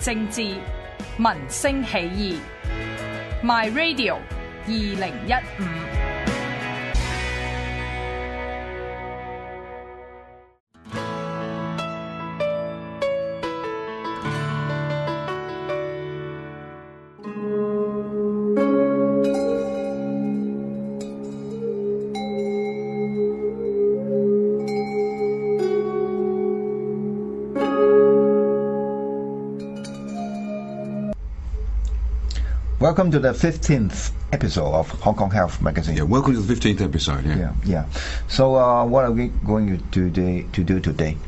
政治、民生起义。My Radio 二零一五。Welcome to the 15th episode of Hong Kong Health Magazine. Yeah, welcome to the 15th episode. Yeah. yeah. yeah. So, uh, what are we going to do, today, to do today?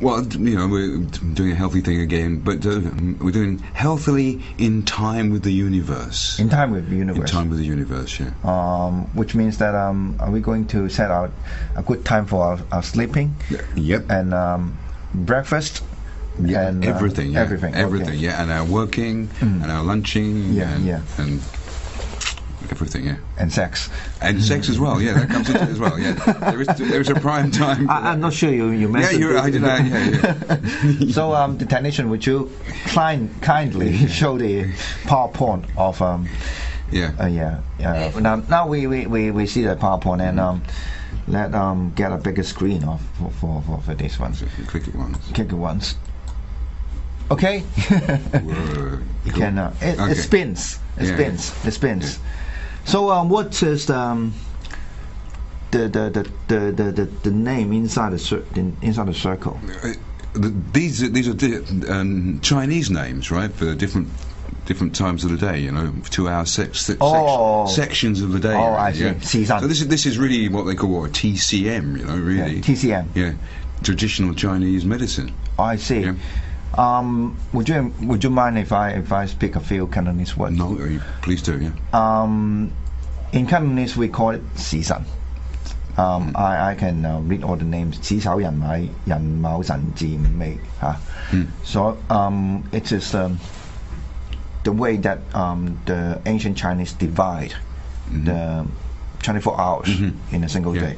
Well, you know, we're doing a healthy thing again, but uh, we're doing healthily in time with the universe. In time with the universe. In time with the universe, yeah. Um, which means that um, are we going to set out a good time for our, our sleeping Yep. and um, breakfast? Yeah, and, uh, everything, yeah. everything, okay. everything, yeah, and our working, and our lunching, Yeah, and, yeah. and everything, yeah, And sex. and sex as well, yeah, that comes into it as well, yeah. There is there is a prime time. I, I'm not sure you, you yeah, mentioned you're, this. I did, yeah, yeah. so, um, the technician, would you kind, kindly show the PowerPoint of um, yeah. Uh, yeah. Uh, now, now we, we, we, we see the PowerPoint and um, let um get a bigger screen of for for, for, for this one. So if you click it once. Click it once. Okay. You Cool. can. Uh, it, Okay. it spins. It Yeah, spins. It spins. So um, what is the um, the, the, the, the, the, the, name inside the cir- inside the circle? Uh, these are, these are di- um, Chinese names, right? For different different times of the day. You know, two hour sex, sec- Oh. sections of the day. Oh, right, I see. Yeah. So this is this is really what they call what, a TCM. You know, really. Yeah, TCM. Yeah, traditional Chinese medicine. Oh, I see. Yeah. Um, would you would you mind if I if I speak a few Cantonese words? No, are you, please do. Yeah. Um, in Cantonese, we call it 时辰. Um, I, I can uh, read all the names. 子丑寅米寅卯辰巳午未. Huh? So um, it is um, the way that um, the ancient Chinese divide the 24 hours in a single Yeah. day.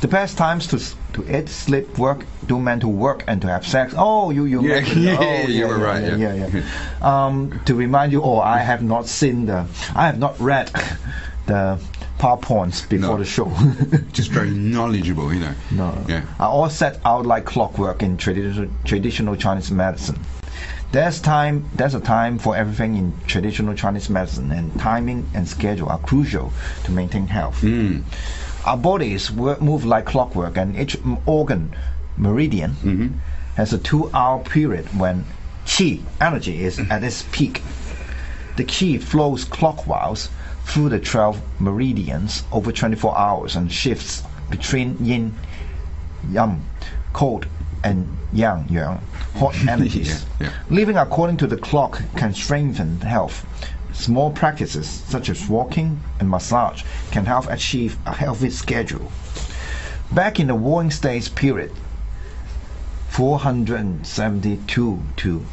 The best times to to eat, sleep, work, do mental work, and to have sex. Oh, you you Yeah, yeah, oh, you were right, Yeah, yeah. yeah, yeah. um, to remind you, all, I have not seen the, I have not read the PowerPoints before No. the show. Just very knowledgeable, you know. no, Yeah. I all set out like clockwork in traditional traditional Chinese medicine. There's time. There's a time for everything in traditional Chinese medicine, and timing and schedule are crucial to maintain health. Mm. Our bodies work, move like clockwork, and each organ, meridian, Mm-hmm. has a two-hour period when qi energy is at its peak. The qi flows clockwise through the 12 meridians over 24 hours and shifts between yin, yang, cold, and yang, yang, hot energies. Yeah, yeah. Living according to the clock can strengthen health. Small practices such as walking and massage can help achieve a healthy schedule. Back in the Warring States period, 472 to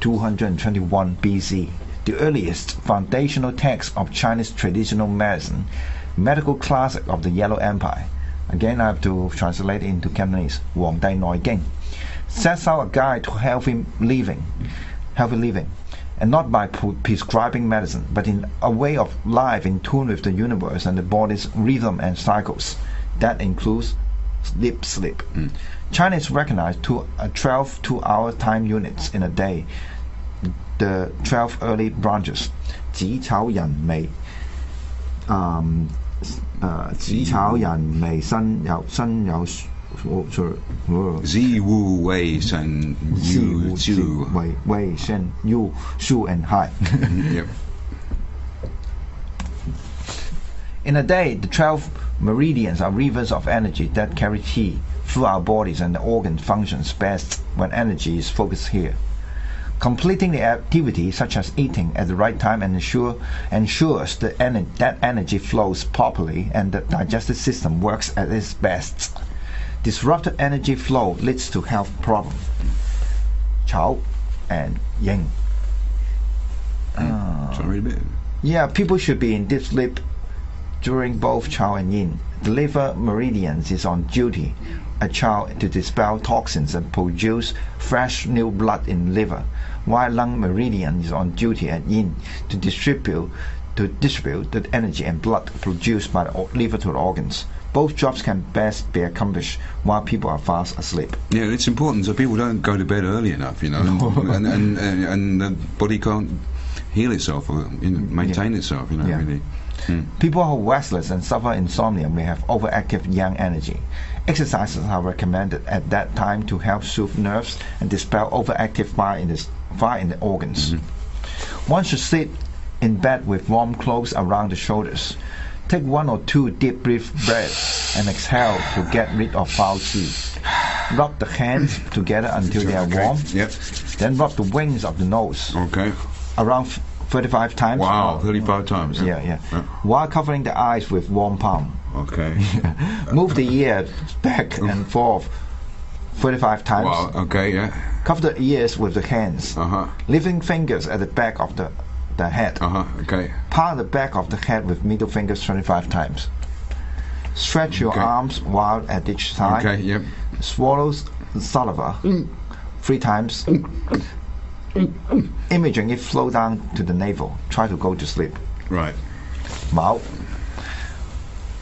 221 BC, the earliest foundational text of Chinese traditional medicine, medical classic of the Yellow Emperor. Again, I have to translate into Cantonese. 黃帝內經 sets out a guide to healthy living. Healthy living and not by prescribing medicine, but in a way of life in tune with the universe and the body's rhythm and cycles. That includes sleep. Sleep. Mm. China is recognized to uh, 12 two hour time units in a day, the 12 earthly branches, Ji Um, uh, oh, Wu Wei Shen Yu Zhu. Wei Wei Shen Yu Shu and Hai. yep. In a day, the twelve meridians are rivers of energy that carry qi through our bodies and the organ functions best when energy is focused here. Completing the activity, such as eating, at the right time ensure, ensures the ener that energy flows properly and the digestive system works at its best. Disrupted energy flow leads to health problems. Chao and Ying. Shall I read? Yeah, people should be in deep sleep during both Chao and Yin. The liver meridian is on duty at Chao to dispel toxins and produce fresh new blood in liver, while lung meridian is on duty at Yin to distribute to distribute the energy and blood produced by the liver to the organs. Both jobs can best be accomplished while people are fast asleep. Yeah, it's important so people don't go to bed early enough, you know, and, and, and and the body can't heal itself or you know, maintain itself, you know. Yeah. Really. Mm. People who are restless and suffer insomnia may have overactive yang energy. Exercises are recommended at that time to help soothe nerves and dispel overactive fire in the, fire in the organs. One should sit in bed with warm clothes around the shoulders. Take one or two deep brief breaths and exhale to get rid of foul qi. Rub the hands together until they are Okay. warm. Yep. Then rub the wings of the nose Okay. around f- 35 times. Wow, 35 times. Yeah, yeah. While covering the eyes with warm palm. Okay. Move the ear back and forth 35 times. wow. Okay. Yeah. Cover the ears with the hands. Uh huh. Leaving fingers at the back of the, the head. Uh huh. Okay. Palm the back of the head with middle fingers 25 times. Stretch your Okay. arms wide at each side. Okay. Yep. Swallow saliva three times. Imaging it flow down to the navel. Try to go to sleep. Right. Mao.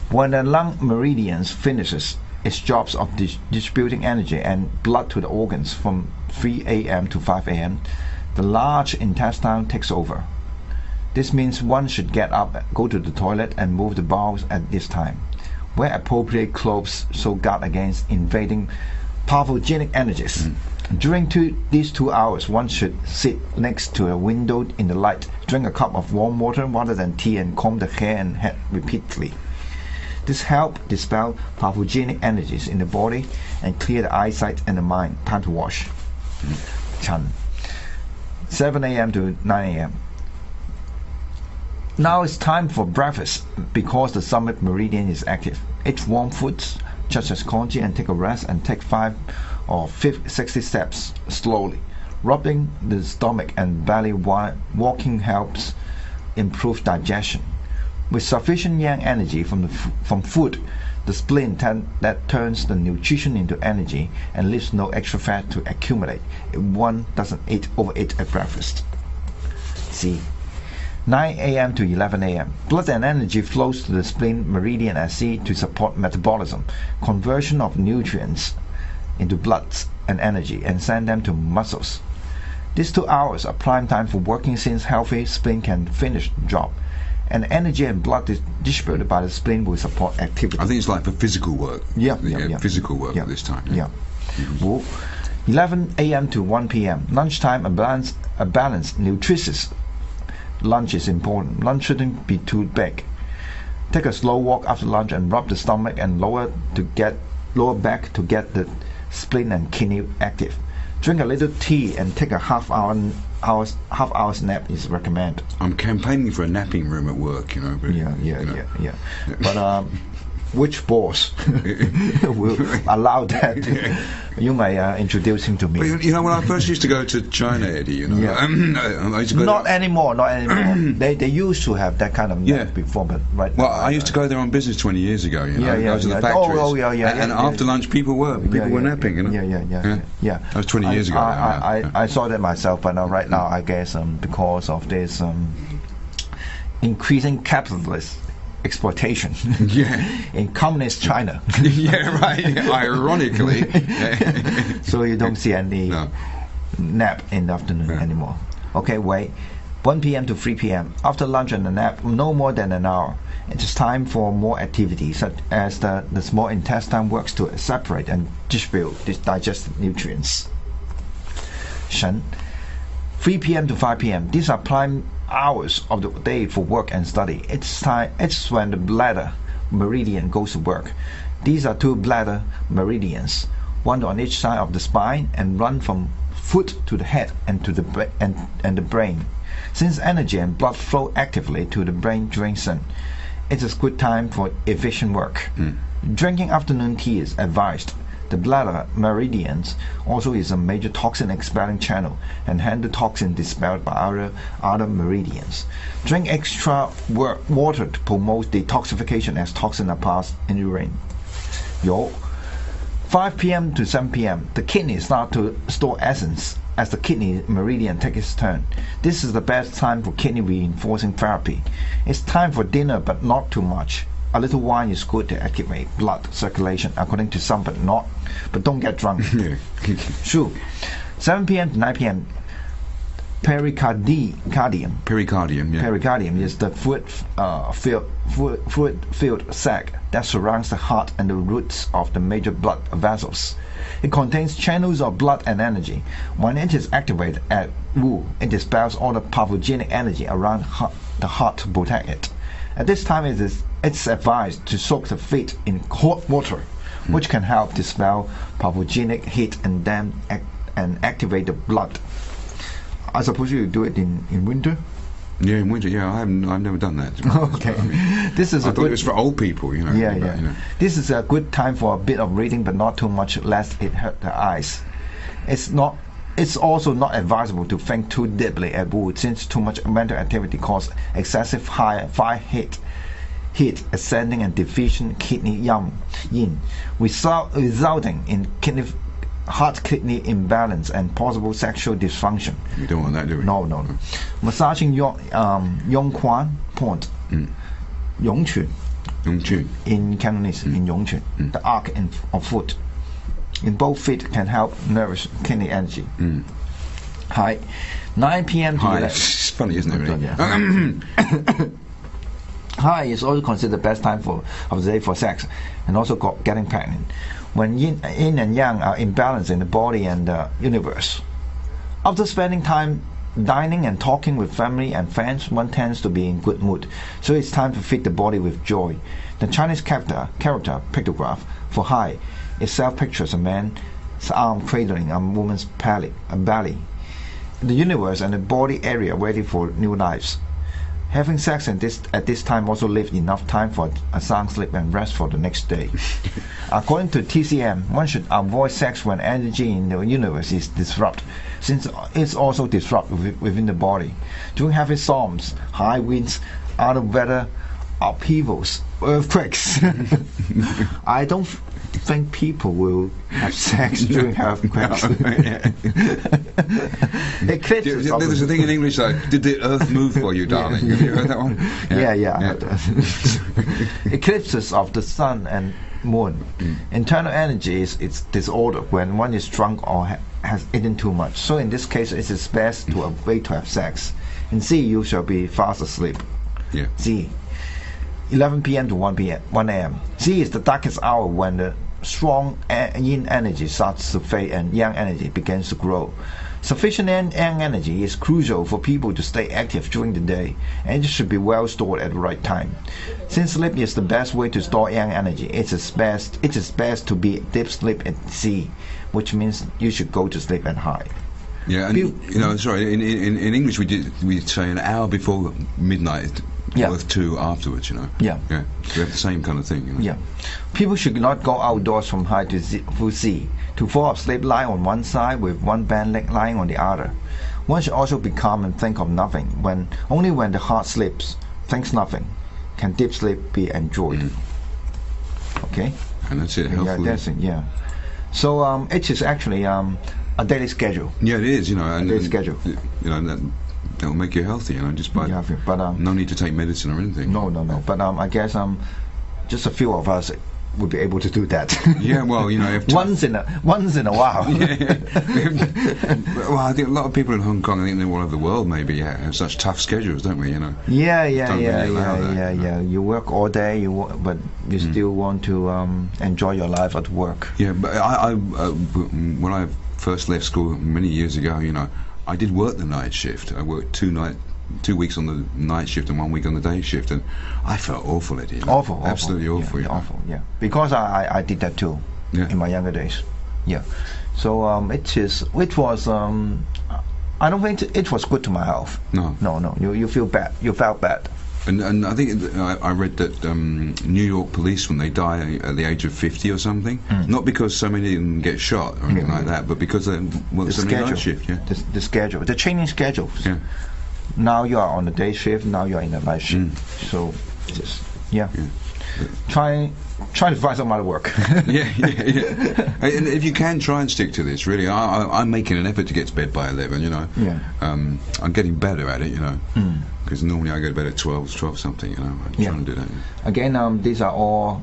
When the lung meridians finishes its jobs of dis- distributing energy and blood to the organs from 3 a.m. to 5 a.m., the large intestine takes over. This means one should get up, go to the toilet, and move the bowels at this time. Wear appropriate clothes so guard against invading pathogenic energies. Hmm. During two, these two hours, one should sit next to a window in the light, drink a cup of warm water rather than tea, and comb the hair and head repeatedly. This helps dispel pathogenic energies in the body and clear the eyesight and the mind. Time to wash. Hmm. Chan. 7 a.m. to 9 a.m. Now it's time for breakfast because the stomach meridian is active. Eat warm foods such as congee and take a rest and take 5 or 50, 60 steps slowly. Rubbing the stomach and belly while walking helps improve digestion. With sufficient yang energy from the from food, the spleen ten- that turns the nutrition into energy and leaves no extra fat to accumulate if one doesn't eat overeat at breakfast. C. 9 a.m. to 11 a.m. Blood and energy flows to the spleen meridian at sea to support metabolism, conversion of nutrients into blood and energy, and send them to muscles. These two hours are prime time for working since healthy spleen can finish the job. And energy and blood is distributed by the spleen will support activity. I think it's like for physical work. Yeah, yeah, yeah. Physical work Yeah, at this time. Yeah. Well, 11 a.m. to 1 p.m. Lunchtime, a balanced, a balanced, nutritious lunch is important. Lunch shouldn't be too big. Take a slow walk after lunch and rub the stomach and lower to get lower back to get the spleen and kidney active. Drink a little tea and take a half hour hours half hour's nap is recommended. I'm campaigning for a napping room at work, you know. But, Yeah, yeah, you know. yeah, yeah. But um, which boss will allow that? You may uh, introduce him to me. you- you know, when I first used to go to China, Eddie, you know, Yeah. um, I used to go Not anymore, not anymore. they they used to have that kind of Yeah. before, but right Well, now, I used to go there on business 20 years ago. You know, Yeah, yeah, to yeah. the Oh, factories. oh, yeah, yeah, And, and after lunch, people were people were napping. You know. Yeah, yeah, yeah, yeah. yeah. That was 20 I- years ago. I, I. I, I saw that myself, but now right now I guess um, because of this um, increasing capitalist exploitation Yeah. in communist China. yeah, right. Ironically, so you don't see any no. nap in the afternoon Yeah. anymore. Okay, wait. 1 p.m. to 3 p.m. After lunch and a nap, no more than an hour. It is time for more activity, such as the, the small intestine works to separate and distribute these digested nutrients. Shen. 3 p.m. to 5 p.m. These are prime hours of the day for work and study. It's time. It's when the bladder meridian goes to work. These are two bladder meridians, one on each side of the spine, and run from foot to the head and to the and, and the brain. Since energy and blood flow actively to the brain during sun, it is a good time for efficient work. Hmm. Drinking afternoon tea is advised. The bladder meridians also is a major toxin expelling channel and handle toxin dispelled by other, other meridians. Drink extra wa- water to promote detoxification as toxins are passed in urine. Yo, 5 p.m. to 7 p.m. The kidney start to store essence as the kidney meridian takes its turn. This is the best time for kidney reinforcing therapy. It's time for dinner, but not too much. A little wine is good to activate blood circulation, according to some, but not. But don't get drunk. Sure. 7 p.m. to 9 p.m. Pericardium. Pericardium. Yeah. Pericardium is the fluid, uh, filled, fluid, fluid filled sac that surrounds the heart and the roots of the major blood vessels. It contains channels of blood and energy. When it is activated at Wu, it dispels all the pathogenic energy around heart, the heart to protect it. At this time, it is it's advised to soak the feet in hot water, hmm. which can help dispel pathogenic heat and then ac- and activate the blood. I suppose you do it in, in winter. yeah, in winter. Yeah, I haven't. I've never done that. Okay, I, mean, this is I a thought good it was for old people. You know. yeah, yeah. You know. This is a good time for a bit of reading, but not too much, lest it hurt the eyes. It's not. It's also not advisable to think too deeply at wood, since too much mental activity causes excessive high fire heat, heat ascending and deficient kidney yang, yin, result, resulting in kidney, heart kidney imbalance and possible sexual dysfunction. We don't want that, do we? No, no, no. Massaging Yong, um, Yongquan point, Mm. Yongquan Young tune. in Cantonese, in Yongquan, the arc in, of foot. In both feet can help nourish kidney energy. Mm. Hi. 9 p.m. Hi. It's funny, isn't it? Really? Yeah. High is also considered the best time for of the day for sex, and also getting pregnant. When yin, yin and yang are in balance in the body and the universe. After spending time dining and talking with family and friends, one tends to be in good mood. So it's time to feed the body with joy. The Chinese character, character pictograph for high itself pictures a man's arm cradling a woman's belly, a belly. The universe and the body area ready for new lives. Having sex at this, at this time also leaves enough time for a sound sleep and rest for the next day. According to TCM, one should avoid sex when energy in the universe is disrupted, since it's also disrupted within the body. During heavy storms, high winds, other weather upheavals, earthquakes. I don't think people will have sex during earthquakes. Eclipses. Yeah, There's a thing in English like, "Did the Earth move for you, darling?" Have you heard that one? Yeah, yeah. Heard that. Eclipses of the sun and moon. Mm. Internal energy is it's disordered when one is drunk or ha- has eaten too much. So in this case, it is best to wait to have sex. And C, you shall be fast asleep. Yeah. Z. 11 p.m. to 1 p.m. 1 a.m. Z is the darkest hour when the strong yin energy starts to fade and yang energy begins to grow. Sufficient yang energy is crucial for people to stay active during the day, and it should be well stored at the right time. Since sleep is the best way to store yang energy, it is best it is best to be deep sleep at sea, which means you should go to sleep at high. Yeah, and You- you know, sorry. In, in, in English, we did we say an hour before midnight, Yeah. worth two afterwards. You know. Yeah. Yeah. We have the same kind of thing. You know? Yeah. People should not go outdoors from high to z- full sea. To fall asleep, lie on one side with one bent leg lying on the other. One should also be calm and think of nothing. When only when the heart sleeps, thinks nothing, can deep sleep be enjoyed. Okay. And that's it. Yeah, that's it. Yeah. So um, it is actually um, a daily schedule. Yeah, it is. You know, and Day and, schedule. You know, that will make you healthy. You know, just by Yeah, but um, no need to take medicine or anything. no, no, no. But um, I guess um, just a few of us would be able to do that. Yeah, well, you know, if once in a once in a while. well, I think a lot of people in Hong Kong, I think all over the world, maybe yeah, have such tough schedules, don't we? You know. Yeah, yeah, Don't yeah, really yeah, that, yeah, you know. yeah. You work all day, you wo- but you still want to um, enjoy your life at work. Yeah, but I, I uh, when I first left school many years ago, you know, I did work the night shift. I worked two night, two weeks on the night shift and one week on the day shift, and I felt awful at it. Awful, awful. absolutely awful. Yeah, awful. Yeah, because I, I I did that too Yeah. in my younger days. Yeah, so um, it is it was um, I don't think it was good to my health. No. No, no. You you feel bad. You felt bad. And, and I think I, I read that um, New York police, when they die at the age of 50 or something, Mm. not because so many of them get shot or anything like that, but because they work The so many schedule, night shift. Yeah. the, the schedule, the training schedules. Yeah. Now you are on the day shift. Now you are in the night shift. Mm. So, just yeah. Yeah. Try, try to find some other work. yeah, yeah, yeah. And if you can try and stick to this, really, I, I, I'm making an effort to get to bed by 11. You know, Yeah. um, I'm getting better at it. You know, Mm. Because normally I go to bed at 12, 12 something. You know, I'm Yeah. trying to do that. Again, um, these are all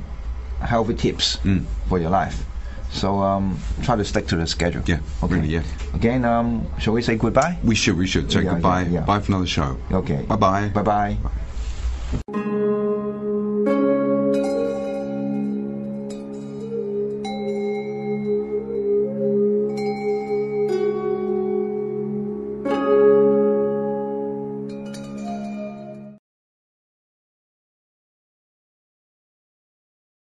healthy tips Mm. for your life. So um, try to stick to the schedule. Yeah, Okay. really, yeah. Again, um, shall we say goodbye? We should, we should. Say Yeah, yeah, goodbye. yeah. Bye for another show. Okay. Bye bye. Bye bye.